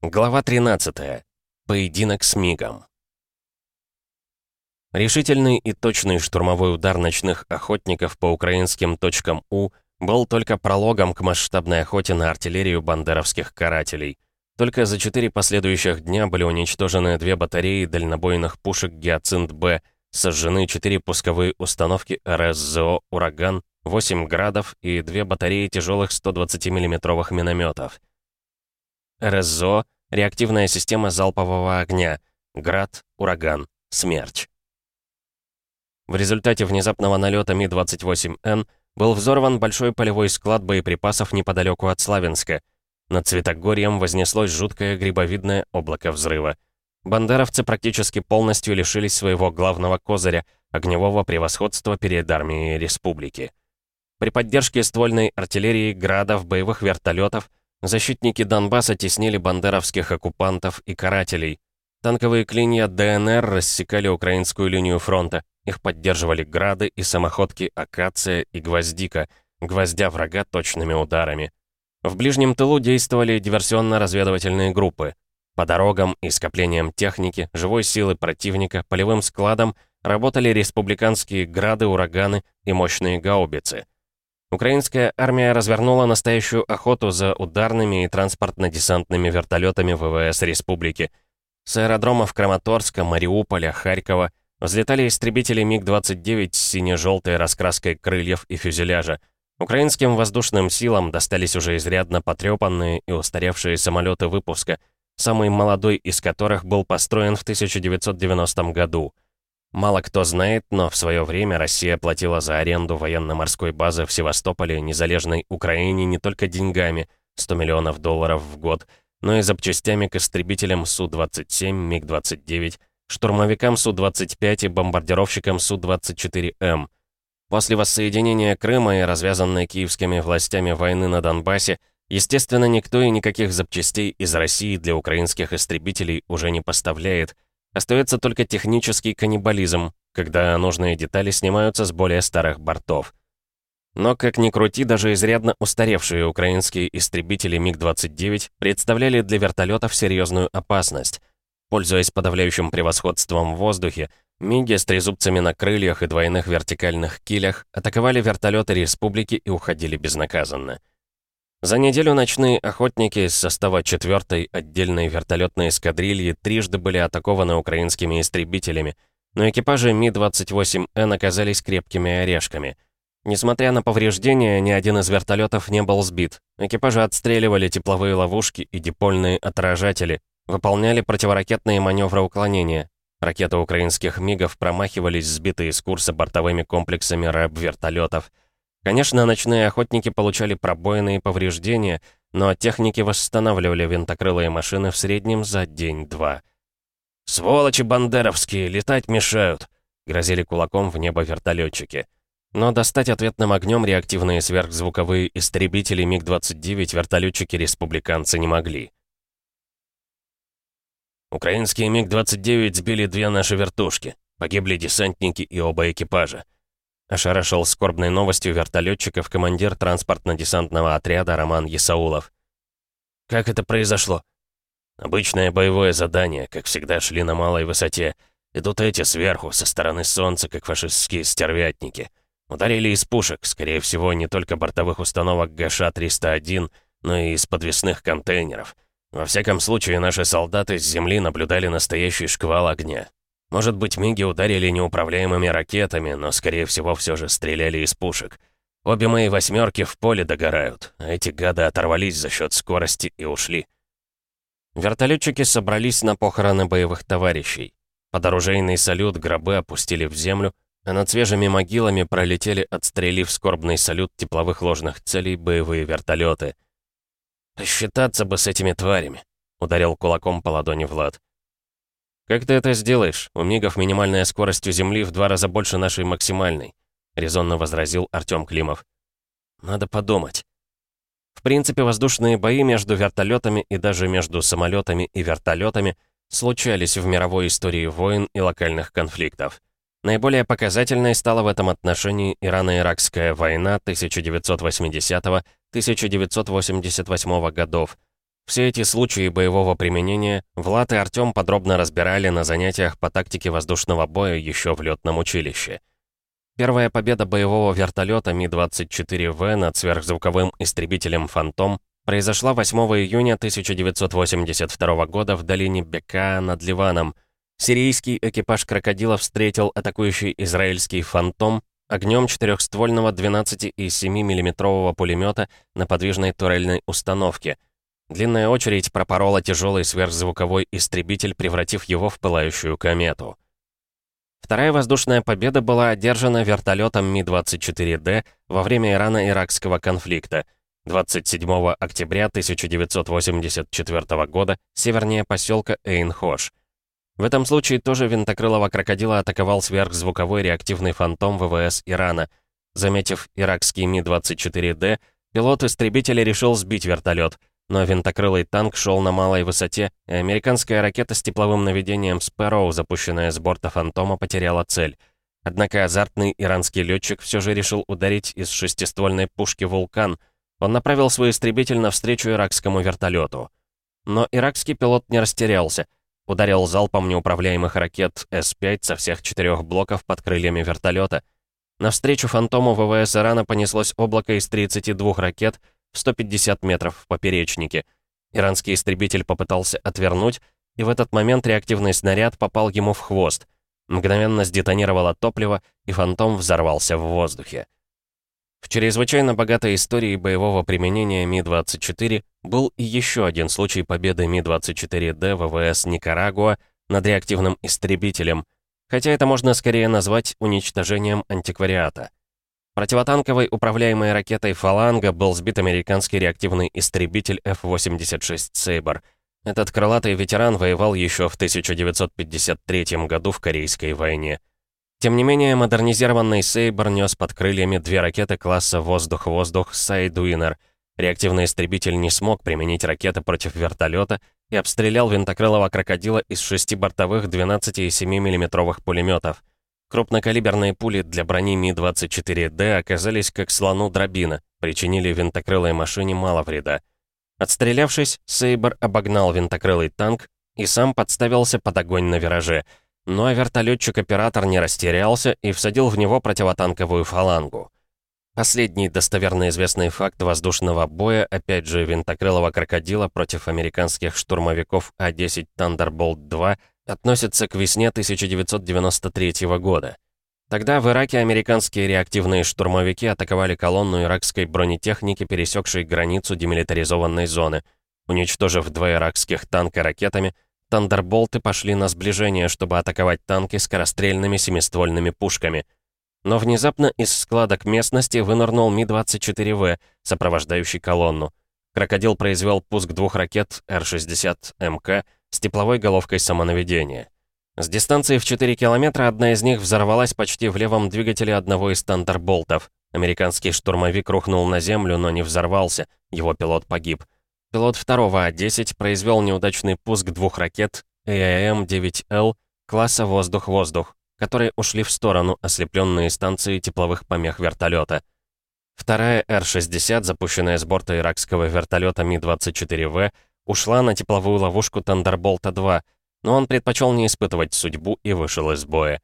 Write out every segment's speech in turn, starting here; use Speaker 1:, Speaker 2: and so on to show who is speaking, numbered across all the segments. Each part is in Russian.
Speaker 1: Глава 13. Поединок с Мигом. Решительный и точный штурмовой удар ночных охотников по украинским точкам У был только прологом к масштабной охоте на артиллерию бандеровских карателей. Только за четыре последующих дня были уничтожены две батареи дальнобойных пушек «Гиацинт-Б», сожжены четыре пусковые установки РСЗО «Ураган», 8 градов и две батареи тяжелых 120 миллиметровых минометов. РСЗО — реактивная система залпового огня. Град, ураган, смерч. В результате внезапного налета Ми-28Н был взорван большой полевой склад боеприпасов неподалеку от Славянска. Над Цветогорьем вознеслось жуткое грибовидное облако взрыва. Бандеровцы практически полностью лишились своего главного козыря — огневого превосходства перед армией республики. При поддержке ствольной артиллерии, градов, боевых вертолетов Защитники Донбасса теснили бандеровских оккупантов и карателей. Танковые клинья ДНР рассекали украинскую линию фронта. Их поддерживали грады и самоходки «Акация» и «Гвоздика», гвоздя врага точными ударами. В ближнем тылу действовали диверсионно-разведывательные группы. По дорогам и скоплениям техники, живой силы противника, полевым складам работали республиканские грады, ураганы и мощные гаубицы — Украинская армия развернула настоящую охоту за ударными и транспортно-десантными вертолетами ВВС республики. С аэродромов Краматорска, Мариуполя, Харькова взлетали истребители МиГ-29 с сине-желтой раскраской крыльев и фюзеляжа. Украинским воздушным силам достались уже изрядно потрепанные и устаревшие самолеты выпуска, самый молодой из которых был построен в 1990 году — Мало кто знает, но в свое время Россия платила за аренду военно-морской базы в Севастополе незалежной Украине не только деньгами, 100 миллионов долларов в год, но и запчастями к истребителям Су-27, МиГ-29, штурмовикам Су-25 и бомбардировщикам Су-24М. После воссоединения Крыма и развязанной киевскими властями войны на Донбассе, естественно, никто и никаких запчастей из России для украинских истребителей уже не поставляет – Остается только технический каннибализм, когда нужные детали снимаются с более старых бортов. Но, как ни крути, даже изрядно устаревшие украинские истребители МиГ-29 представляли для вертолетов серьезную опасность. Пользуясь подавляющим превосходством в воздухе, МиГи с трезубцами на крыльях и двойных вертикальных килях атаковали вертолеты республики и уходили безнаказанно. За неделю ночные охотники из состава 4-й отдельной вертолетной эскадрильи трижды были атакованы украинскими истребителями, но экипажи Ми-28Н оказались крепкими орешками. Несмотря на повреждения, ни один из вертолетов не был сбит. Экипажи отстреливали тепловые ловушки и дипольные отражатели, выполняли противоракетные маневры уклонения. Ракеты украинских МиГов промахивались сбитые с курса бортовыми комплексами рэб-вертолетов — Конечно, ночные охотники получали пробоины и повреждения, но техники восстанавливали винтокрылые машины в среднем за день-два. «Сволочи бандеровские, летать мешают!» — грозили кулаком в небо вертолетчики. Но достать ответным огнем реактивные сверхзвуковые истребители МиГ-29 вертолетчики-республиканцы не могли. Украинские МиГ-29 сбили две наши вертушки. Погибли десантники и оба экипажа. Ошарашил скорбной новостью вертолетчиков командир транспортно-десантного отряда Роман Ясаулов. «Как это произошло?» «Обычное боевое задание, как всегда шли на малой высоте. Идут эти сверху, со стороны солнца, как фашистские стервятники. Ударили из пушек, скорее всего, не только бортовых установок ГШ-301, но и из подвесных контейнеров. Во всяком случае, наши солдаты с земли наблюдали настоящий шквал огня. Может быть, миги ударили неуправляемыми ракетами, но, скорее всего, все же стреляли из пушек. Обе мои восьмерки в поле догорают, а эти гады оторвались за счет скорости и ушли. Вертолетчики собрались на похороны боевых товарищей. Под оружейный салют гробы опустили в землю, а над свежими могилами пролетели, отстрелив скорбный салют тепловых ложных целей, боевые вертолеты. «Посчитаться бы с этими тварями», — ударил кулаком по ладони Влад. «Как ты это сделаешь? У мигов минимальная скорость у Земли в два раза больше нашей максимальной», — резонно возразил Артём Климов. «Надо подумать». В принципе, воздушные бои между вертолетами и даже между самолетами и вертолетами случались в мировой истории войн и локальных конфликтов. Наиболее показательной стала в этом отношении Ирано-Иракская война 1980-1988 годов, Все эти случаи боевого применения Влад и Артём подробно разбирали на занятиях по тактике воздушного боя еще в летном училище. Первая победа боевого вертолета Ми-24В над сверхзвуковым истребителем «Фантом» произошла 8 июня 1982 года в долине Бека над Ливаном. Сирийский экипаж «Крокодила» встретил атакующий израильский «Фантом» огнем четырехствольного 12,7 миллиметрового пулемета на подвижной турельной установке. Длинная очередь пропорола тяжелый сверхзвуковой истребитель, превратив его в пылающую комету. Вторая воздушная победа была одержана вертолетом Ми-24Д во время Ирано-Иракского конфликта — 27 октября 1984 года, севернее поселка Эйнхош. В этом случае тоже винтокрылого крокодила атаковал сверхзвуковой реактивный фантом ВВС Ирана. Заметив иракский Ми-24Д, пилот истребителя решил сбить вертолет, но винтокрылый танк шел на малой высоте, и американская ракета с тепловым наведением Спэроу, запущенная с борта фантома, потеряла цель. Однако азартный иранский летчик все же решил ударить из шестиствольной пушки «Вулкан», он направил свой истребитель навстречу иракскому вертолету. Но иракский пилот не растерялся. Ударил залпом неуправляемых ракет С-5 со всех четырех блоков под крыльями вертолета. Навстречу «Фантому» ВВС Ирана понеслось облако из 32 ракет в 150 метров в поперечнике. Иранский истребитель попытался отвернуть, и в этот момент реактивный снаряд попал ему в хвост. Мгновенно сдетонировало топливо, и «Фантом» взорвался в воздухе. В чрезвычайно богатой истории боевого применения Ми-24 был и еще один случай победы Ми-24Д ВВС Никарагуа над реактивным истребителем, хотя это можно скорее назвать уничтожением антиквариата. Противотанковой управляемой ракетой «Фаланга» был сбит американский реактивный истребитель F-86 «Сейбр». Этот крылатый ветеран воевал еще в 1953 году в Корейской войне. Тем не менее, модернизированный Сейбр нес под крыльями две ракеты класса «Воздух-воздух» «Сайдуинер». Реактивный истребитель не смог применить ракеты против вертолета и обстрелял винтокрылого крокодила из шести бортовых 12,7 миллиметровых пулеметов. Крупнокалиберные пули для брони Ми-24Д оказались как слону дробина, причинили винтокрылой машине мало вреда. Отстрелявшись, Сейбр обогнал винтокрылый танк и сам подставился под огонь на вираже — ну, а вертолетчик-оператор не растерялся и всадил в него противотанковую фалангу. Последний достоверно известный факт воздушного боя, опять же винтокрылого крокодила против американских штурмовиков А-10 Thunderbolt-2, относится к весне 1993 года. Тогда в Ираке американские реактивные штурмовики атаковали колонну иракской бронетехники, пересекшей границу демилитаризованной зоны. Уничтожив два иракских танка ракетами, Тандерболты пошли на сближение, чтобы атаковать танки скорострельными семиствольными пушками. Но внезапно из складок местности вынырнул Ми-24В, сопровождающий колонну. Крокодил произвел пуск двух ракет Р-60МК с тепловой головкой самонаведения. С дистанции в 4 километра одна из них взорвалась почти в левом двигателе одного из Тандерболтов. Американский штурмовик рухнул на землю, но не взорвался, его пилот погиб. Пилот второго А-10 произвел неудачный пуск двух ракет ААМ-9Л класса «Воздух-воздух», которые ушли в сторону ослепленные станции тепловых помех вертолета. Вторая Р-60, запущенная с борта иракского вертолета Ми-24В, ушла на тепловую ловушку Тандерболта-2, но он предпочел не испытывать судьбу и вышел из боя.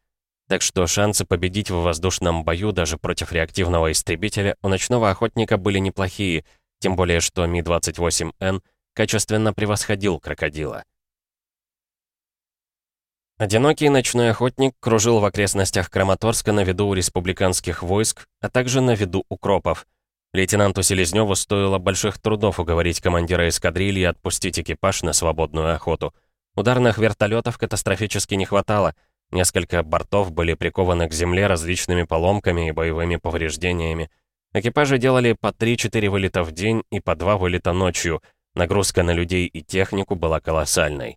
Speaker 1: Так что шансы победить в воздушном бою даже против реактивного истребителя у ночного охотника были неплохие — тем более, что Ми-28Н качественно превосходил крокодила. Одинокий ночной охотник кружил в окрестностях Краматорска на виду у республиканских войск, а также на виду укропов. Лейтенанту Селезнёву стоило больших трудов уговорить командира эскадрильи отпустить экипаж на свободную охоту. Ударных вертолетов катастрофически не хватало. Несколько бортов были прикованы к земле различными поломками и боевыми повреждениями. Экипажи делали по 3-4 вылета в день и по 2 вылета ночью. Нагрузка на людей и технику была колоссальной.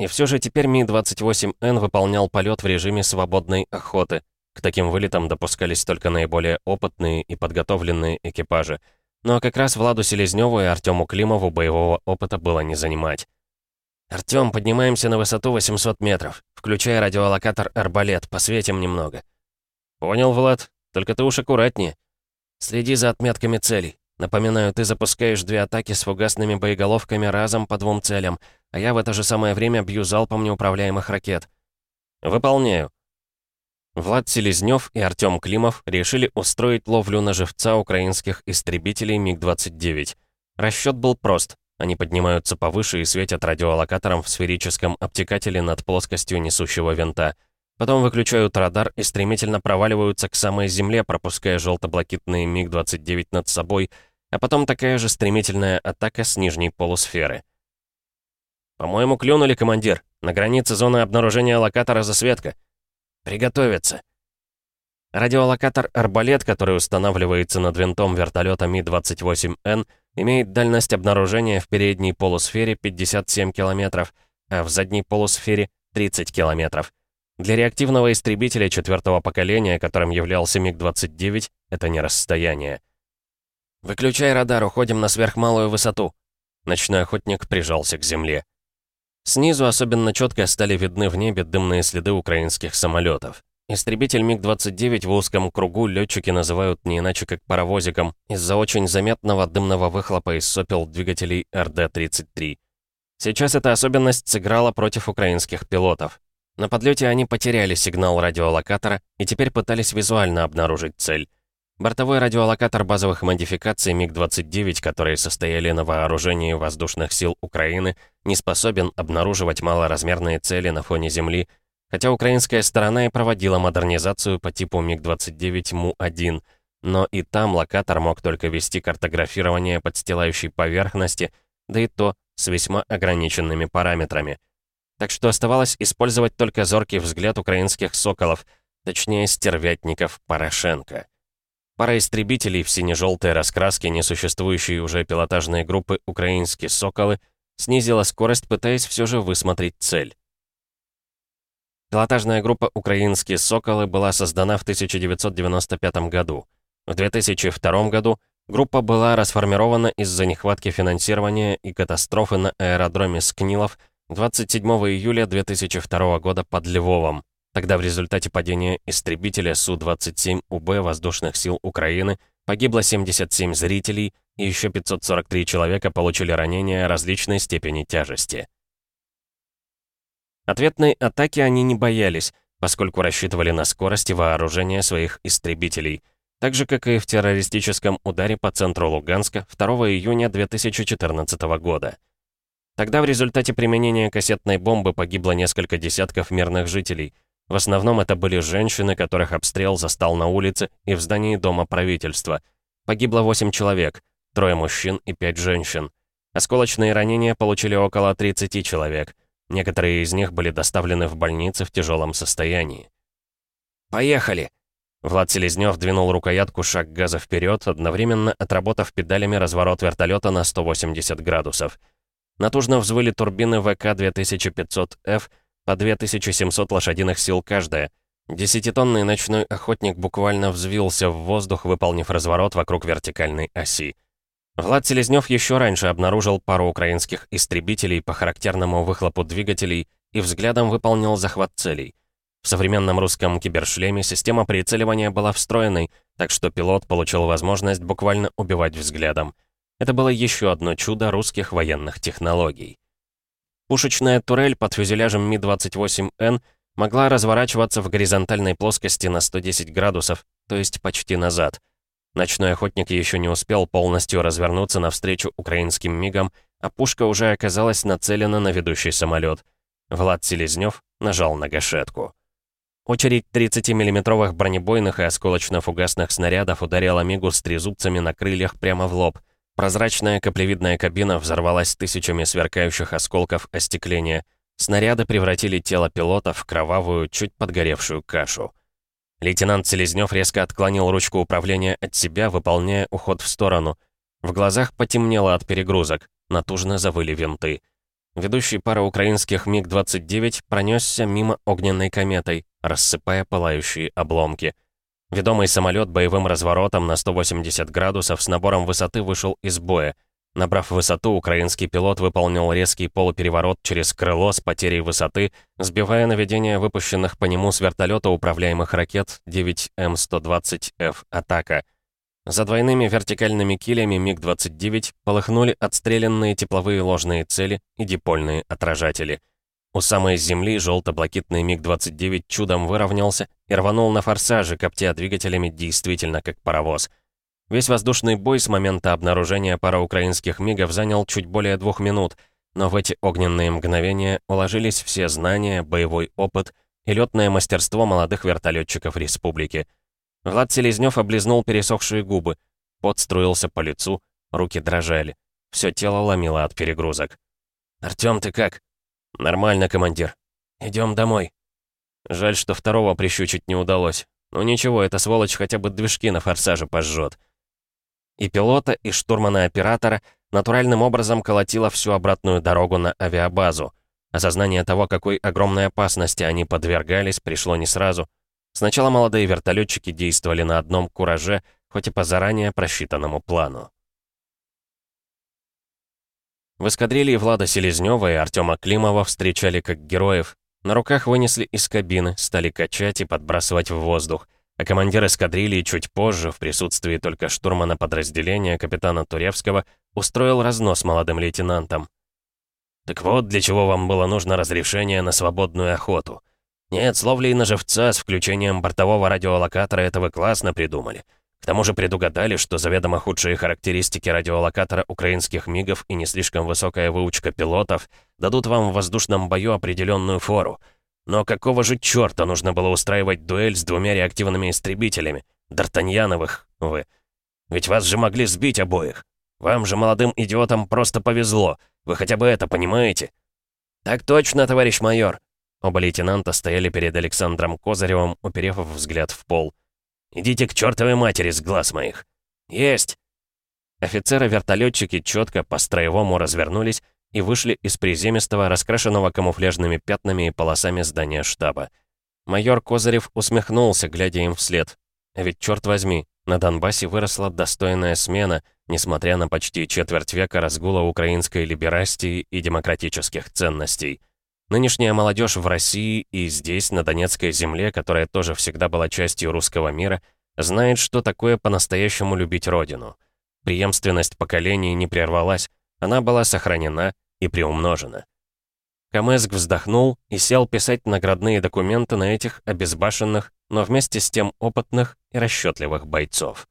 Speaker 1: И все же теперь Ми-28Н выполнял полет в режиме свободной охоты. К таким вылетам допускались только наиболее опытные и подготовленные экипажи. Но как раз Владу Селезнёву и Артему Климову боевого опыта было не занимать. «Артём, поднимаемся на высоту 800 метров. Включай радиолокатор «Арбалет», посветим немного». «Понял, Влад. Только ты уж аккуратнее. Следи за отметками целей. Напоминаю, ты запускаешь две атаки с фугасными боеголовками разом по двум целям, а я в это же самое время бью залпом неуправляемых ракет». «Выполняю». Влад Селезнёв и Артём Климов решили устроить ловлю на живца украинских истребителей МиГ-29. Расчёт был прост. Они поднимаются повыше и светят радиолокатором в сферическом обтекателе над плоскостью несущего винта. Потом выключают радар и стремительно проваливаются к самой земле, пропуская желто-блакитные МиГ-29 над собой, а потом такая же стремительная атака с нижней полусферы. «По-моему, клюнули, командир. На границе зоны обнаружения локатора засветка. Приготовиться!» Радиолокатор «Арбалет», который устанавливается над винтом вертолета Ми-28Н, имеет дальность обнаружения в передней полусфере 57 километров, а в задней полусфере 30 километров. Для реактивного истребителя четвертого поколения, которым являлся МиГ-29, это не расстояние. «Выключай радар, уходим на сверхмалую высоту». Ночной охотник прижался к земле. Снизу особенно четко стали видны в небе дымные следы украинских самолетов. Истребитель МиГ-29 в узком кругу летчики называют не иначе как паровозиком из-за очень заметного дымного выхлопа из сопел двигателей РД-33. Сейчас эта особенность сыграла против украинских пилотов. На подлете они потеряли сигнал радиолокатора и теперь пытались визуально обнаружить цель. Бортовой радиолокатор базовых модификаций МиГ-29, которые состояли на вооружении воздушных сил Украины, не способен обнаруживать малоразмерные цели на фоне Земли Хотя украинская сторона и проводила модернизацию по типу МиГ-29 Му-1, но и там локатор мог только вести картографирование подстилающей поверхности, да и то с весьма ограниченными параметрами. Так что оставалось использовать только зоркий взгляд украинских «Соколов», точнее стервятников Порошенко. Пара истребителей в сине-желтой раскраске несуществующей уже пилотажной группы «Украинские Соколы» снизила скорость, пытаясь все же высмотреть цель. Пилотажная группа «Украинские соколы» была создана в 1995 году. В 2002 году группа была расформирована из-за нехватки финансирования и катастрофы на аэродроме Скнилов 27 июля 2002 года под Львовом. Тогда в результате падения истребителя Су-27УБ воздушных сил Украины погибло 77 зрителей и еще 543 человека получили ранения различной степени тяжести. Ответной атаки они не боялись, поскольку рассчитывали на скорость и вооружение своих истребителей, так же, как и в террористическом ударе по центру Луганска 2 июня 2014 года. Тогда в результате применения кассетной бомбы погибло несколько десятков мирных жителей. В основном это были женщины, которых обстрел застал на улице и в здании Дома правительства. Погибло 8 человек, трое мужчин и 5 женщин. Осколочные ранения получили около 30 человек – Некоторые из них были доставлены в больницы в тяжелом состоянии. «Поехали!» Влад Селезнёв двинул рукоятку шаг газа вперед, одновременно отработав педалями разворот вертолета на 180 градусов. Натужно взвыли турбины ВК-2500F по 2700 лошадиных сил каждая. Десятитонный ночной охотник буквально взвился в воздух, выполнив разворот вокруг вертикальной оси. Влад Селезнёв еще раньше обнаружил пару украинских истребителей по характерному выхлопу двигателей и взглядом выполнил захват целей. В современном русском кибершлеме система прицеливания была встроенной, так что пилот получил возможность буквально убивать взглядом. Это было еще одно чудо русских военных технологий. Пушечная турель под фюзеляжем Ми-28Н могла разворачиваться в горизонтальной плоскости на 110 градусов, то есть почти назад. Ночной охотник еще не успел полностью развернуться навстречу украинским мигам, а пушка уже оказалась нацелена на ведущий самолет. Влад Селезнев нажал на гашетку. Очередь 30-миллиметровых бронебойных и осколочно-фугасных снарядов ударила Мигу с трезубцами на крыльях прямо в лоб. Прозрачная каплевидная кабина взорвалась тысячами сверкающих осколков остекления. Снаряды превратили тело пилота в кровавую, чуть подгоревшую кашу. Лейтенант Селезнёв резко отклонил ручку управления от себя, выполняя уход в сторону. В глазах потемнело от перегрузок, натужно завыли винты. Ведущий пара украинских МиГ-29 пронесся мимо огненной кометой, рассыпая пылающие обломки. Ведомый самолет боевым разворотом на 180 градусов с набором высоты вышел из боя — Набрав высоту, украинский пилот выполнил резкий полупереворот через крыло с потерей высоты, сбивая наведение выпущенных по нему с вертолета управляемых ракет 9М120Ф «Атака». За двойными вертикальными килями МиГ-29 полыхнули отстрелянные тепловые ложные цели и дипольные отражатели. У самой земли желто-блакитный МиГ-29 чудом выровнялся и рванул на форсаже, коптя двигателями действительно как паровоз. Весь воздушный бой с момента обнаружения пары украинских МиГов занял чуть более двух минут, но в эти огненные мгновения уложились все знания, боевой опыт и летное мастерство молодых вертолетчиков республики. Влад Селезнёв облизнул пересохшие губы, пот струился по лицу, руки дрожали. Все тело ломило от перегрузок. «Артём, ты как?» «Нормально, командир. Идем домой». Жаль, что второго прищучить не удалось. Ну ничего, эта сволочь хотя бы движки на форсаже пожжет. И пилота, и штурмана-оператора натуральным образом колотило всю обратную дорогу на авиабазу. Осознание того, какой огромной опасности они подвергались, пришло не сразу. Сначала молодые вертолетчики действовали на одном кураже, хоть и по заранее просчитанному плану. В эскадрилье Влада Селезнёва и Артема Климова встречали как героев. На руках вынесли из кабины, стали качать и подбрасывать в воздух а командир эскадрильи чуть позже, в присутствии только штурмана подразделения капитана Туревского, устроил разнос молодым лейтенантам. «Так вот, для чего вам было нужно разрешение на свободную охоту. Нет, с ловлей на живца с включением бортового радиолокатора это вы классно придумали. К тому же предугадали, что заведомо худшие характеристики радиолокатора украинских МИГов и не слишком высокая выучка пилотов дадут вам в воздушном бою определенную фору — но какого же черта нужно было устраивать дуэль с двумя реактивными истребителями? Д'Артаньяновых, вы. Ведь вас же могли сбить обоих. Вам же, молодым идиотам, просто повезло. Вы хотя бы это понимаете? Так точно, товарищ майор. Оба лейтенанта стояли перед Александром Козыревым, уперев взгляд в пол. «Идите к чертовой матери с глаз моих!» «Есть!» Офицеры-вертолетчики четко по-строевому развернулись и вышли из приземистого, раскрашенного камуфляжными пятнами и полосами здания штаба. Майор Козырев усмехнулся, глядя им вслед. Ведь, черт возьми, на Донбассе выросла достойная смена, несмотря на почти четверть века разгула украинской либерастии и демократических ценностей. Нынешняя молодежь в России и здесь, на Донецкой земле, которая тоже всегда была частью русского мира, знает, что такое по-настоящему любить родину. Преемственность поколений не прервалась, она была сохранена и приумножена. Камэск вздохнул и сел писать наградные документы на этих обезбашенных, но вместе с тем опытных и расчетливых бойцов.